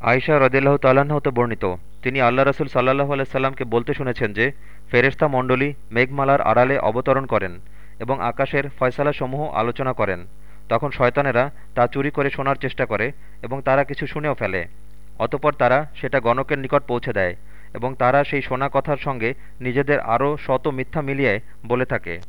আয়সা রদিল্লাহ তাল্লাহ্ন হতে বর্ণিত। তিনি আল্লাহ রসুল সাল্লাহ আলাইসাল্লামকে বলতে শুনেছেন যে ফেরেস্তা মণ্ডলী মেঘমালার আড়ালে অবতরণ করেন এবং আকাশের ফয়সালাসমূহ আলোচনা করেন। তখন শয়তানেরা তা চুরি করে শোনার চেষ্টা করে এবং তারা কিছু শুনেও ফেলে। অতপর তারা সেটা গণকের নিকট পৌঁছে দেয় এবং তারা সেই শোনা কথার সঙ্গে নিজেদের আরও শত মিথ্যা মিলিয়ে বলে থাকে।